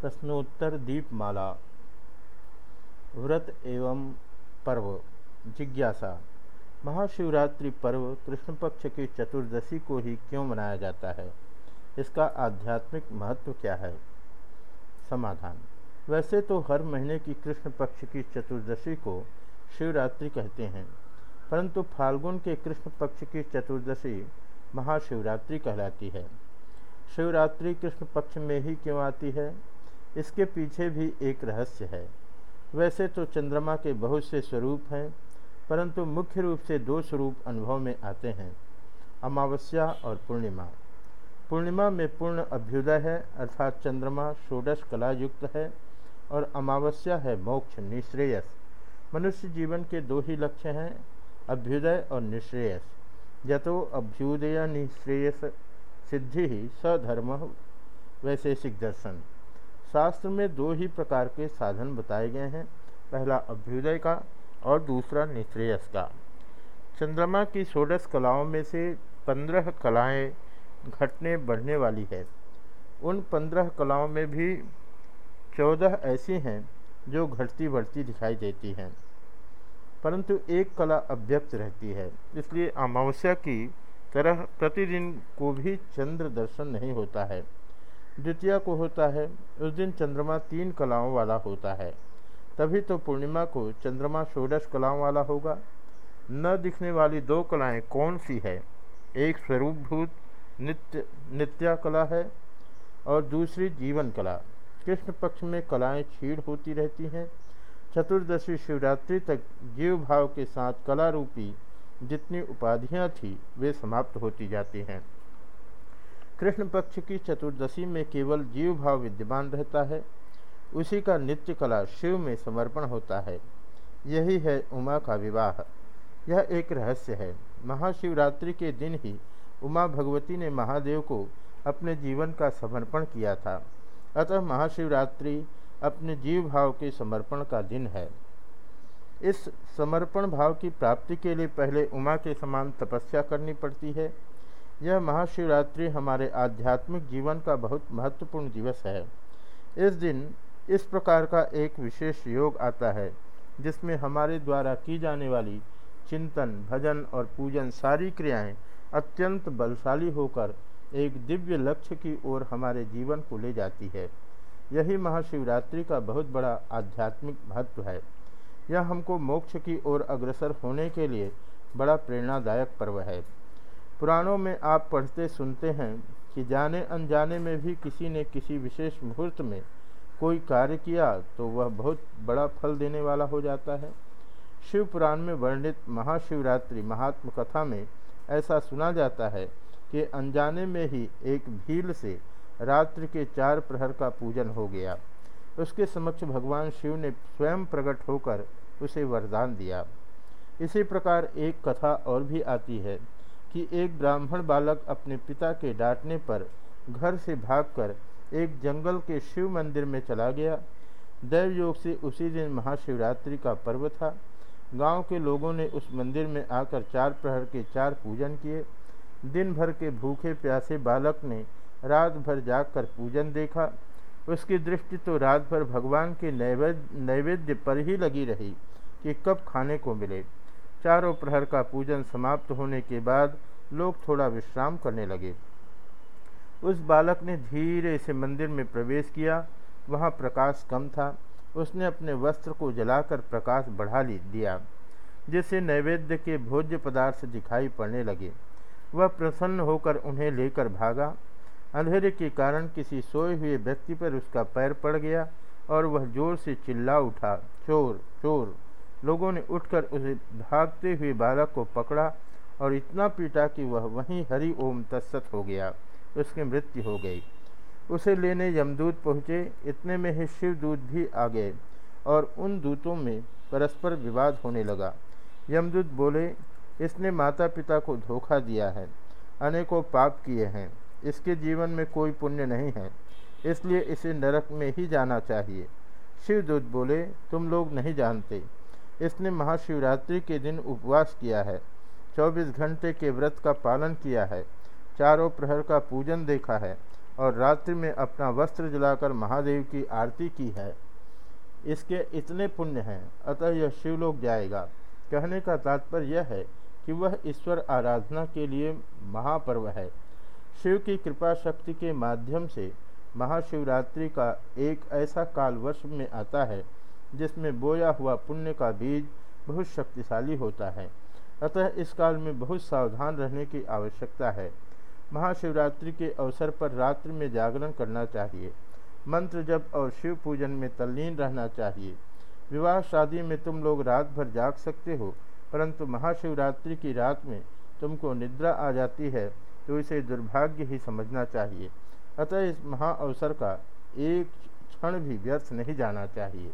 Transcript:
प्रश्नोत्तर दीपमाला। व्रत एवं पर्व। जिज्ञासा। महाशिवरात्रि पर्व कृष्ण पक्ष की चतुर्दशी को ही क्यों मनाया जाता है? इसका आध्यात्मिक महत्व क्या है? समाधान। वैसे तो हर महीने की कृष्ण पक्ष की चतुर्दशी को शिवरात्रि कहते हैं, परंतु फाल्गुन के कृष्ण पक्ष की चतुर्दशी महाशिवरात्रि कहलाती है। शिवरात्रि कृष्ण पक्ष में ही क्यों आती है? इसके पीछे भी एक रहस्य है। वैसे तो चंद्रमा के बहुत से स्वरूप हैं, परंतु मुख्य रूप से दो स्वरूप अनुभव में आते हैं, अमावस्या और पूर्णिमा। पूर्णिमा में पूर्ण अभ्युदय है, अर्थात चंद्रमा षोडश कला युक्त है और अमावस्या है मोक्ष निश्रेयस। मनुष्य जीवन के दो ही लक्ष्य हैं, अभ्युदय और निश्रेयस। यतो अभ्युदय निश्रेयस सिद्धि ही सधर्म, वैशेषिक दर्शन। शास्त्र में दो ही प्रकार के साधन बताए गए हैं, पहला अभ्युदय का और दूसरा निश्रेयस का। चंद्रमा की षोडश कलाओं में से पंद्रह कलाएँ घटने बढ़ने वाली है। उन पंद्रह कलाओं में भी चौदह ऐसी हैं जो घटती बढ़ती दिखाई देती हैं। परंतु एक कला अव्यक्त रहती है, इसलिए अमावस्या की तरह प्रतिदिन को भी चंद्र दर्शन नहीं होता है। द्वितीय को होता है, उस दिन चंद्रमा तीन कलाओं वाला होता है। तभी तो पूर्णिमा को चंद्रमा षोडश कलाओं वाला होगा। न दिखने वाली दो कलाएँ कौन सी है? एक स्वरूपभूत, नित्य, नित्या कला है, और दूसरी जीवन कला। कृष्ण पक्ष में कलाएँ छीड़ होती रहती हैं। चतुर्दशी शिवरात्रि तक जीव भाव के साथ कला रूपी जितनी उपाधियाँ थी, वे समाप्त होती जाती हैं। कृष्ण पक्ष की चतुर्दशी में केवल जीव भाव विद्यमान रहता है। उसी का नित्य कला शिव में समर्पण होता है। यही है उमा का विवाह। यह एक रहस्य है। महाशिवरात्रि के दिन ही उमा भगवती ने महादेव को अपने जीवन का समर्पण किया था। अतः महाशिवरात्रि अपने जीव भाव के समर्पण का दिन है। इस समर्पण भाव की प्राप्ति के लिए पहले उमा के समान तपस्या करनी पड़ती है। यह महाशिवरात्रि हमारे आध्यात्मिक जीवन का बहुत महत्वपूर्ण दिवस है। इस दिन इस प्रकार का एक विशेष योग आता है, जिसमें हमारे द्वारा की जाने वाली चिंतन, भजन और पूजन सारी क्रियाएँ अत्यंत बलशाली होकर एक दिव्य लक्ष्य की ओर हमारे जीवन को ले जाती है। यही महाशिवरात्रि का बहुत बड़ा आध्यात्मिक महत्व है। यह हमको मोक्ष की ओर अग्रसर होने के लिए बड़ा प्रेरणादायक पर्व है। पुराणों में आप पढ़ते सुनते हैं कि जाने अनजाने में भी किसी ने किसी विशेष मुहूर्त में कोई कार्य किया तो वह बहुत बड़ा फल देने वाला हो जाता है। शिव पुराण में वर्णित महाशिवरात्रि महात्म कथा में ऐसा सुना जाता है कि अनजाने में ही एक भील से रात्रि के चार प्रहर का पूजन हो गया। उसके समक्ष भगवान शिव ने स्वयं प्रकट होकर उसे वरदान दिया। इसी प्रकार एक कथा और भी आती है। कि एक ब्राह्मण बालक अपने पिता के डांटने पर घर से भागकर एक जंगल के शिव मंदिर में चला गया। दैव योग से उसी दिन महाशिवरात्रि का पर्व था। गाँव के लोगों ने उस मंदिर में आकर चार प्रहर के चार पूजन किए। दिन भर के भूखे प्यासे बालक ने रात भर जागकर पूजन देखा। उसकी दृष्टि तो रात भर भगवान के नैवेद्य नैवेद्य पर ही लगी रही कि कब खाने को मिले। चारों प्रहर का पूजन समाप्त होने के बाद लोग थोड़ा विश्राम करने लगे। उस बालक ने धीरे से मंदिर में प्रवेश किया। वहाँ प्रकाश कम था। उसने अपने वस्त्र को जलाकर प्रकाश बढ़ा ली, दिया जिससे नैवेद्य के भोज्य पदार्थ दिखाई पड़ने लगे। वह प्रसन्न होकर उन्हें लेकर भागा। अंधेरे के कारण किसी सोए हुए व्यक्ति पर उसका पैर पड़ गया और वह ज़ोर से चिल्ला उठा, चोर चोर! लोगों ने उठकर उसे भागते हुए बालक को पकड़ा और इतना पीटा कि वह वहीं हरि ओम तत्सत हो गया। उसकी मृत्यु हो गई। उसे लेने यमदूत पहुँचे। इतने में ही शिव दूत भी आ गए और उन दूतों में परस्पर विवाद होने लगा। यमदूत बोले, इसने माता पिता को धोखा दिया है। अनेकों पाप किए हैं। इसके जीवन में कोई पुण्य नहीं है। इसलिए इसे नरक में ही जाना चाहिए। शिवदूत बोले, तुम लोग नहीं जानते। इसने महाशिवरात्रि के दिन उपवास किया है। 24 घंटे के व्रत का पालन किया है। चारों प्रहर का पूजन देखा है और रात्रि में अपना वस्त्र जलाकर महादेव की आरती की है। इसके इतने पुण्य हैं, अतः यह शिवलोक जाएगा। कहने का तात्पर्य यह है कि वह ईश्वर आराधना के लिए महापर्व है। शिव की कृपा शक्ति के माध्यम से महाशिवरात्रि का एक ऐसा काल वर्ष में आता है जिसमें बोया हुआ पुण्य का बीज बहुत शक्तिशाली होता है। अतः इस काल में बहुत सावधान रहने की आवश्यकता है। महाशिवरात्रि के अवसर पर रात्रि में जागरण करना चाहिए। मंत्र जप और शिव पूजन में तल्लीन रहना चाहिए। विवाह शादी में तुम लोग रात भर जाग सकते हो, परंतु महाशिवरात्रि की रात में तुमको निद्रा आ जाती है तो इसे दुर्भाग्य ही समझना चाहिए। अतः इस महा अवसर का एक क्षण भी व्यर्थ नहीं जाना चाहिए।